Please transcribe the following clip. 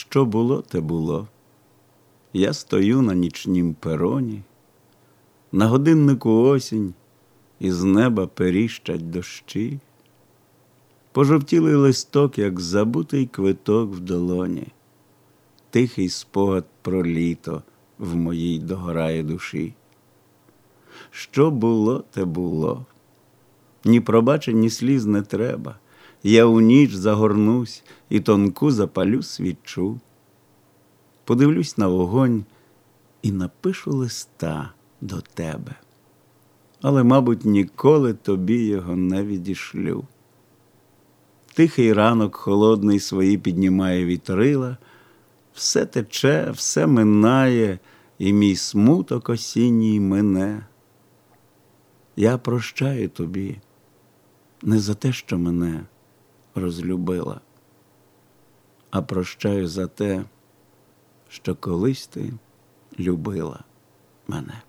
Що було, те було. Я стою на нічнім пероні, на годиннику осінь, із неба періщать дощі. Пожовтілий листок, як забутий квиток в долоні, тихий спогад про літо в моїй догорає душі. Що було, те було. Ні пробачень, ні сліз не треба. Я у ніч загорнусь і тонку запалю свічу. Подивлюсь на вогонь і напишу листа до тебе. Але, мабуть, ніколи тобі його не відішлю. Тихий ранок холодний свої піднімає вітрила, все тече, все минає, і мій смуток осінній мине. Я прощаю тобі не за те, що мене розлюбила, а прощаю за те, що колись ти любила мене.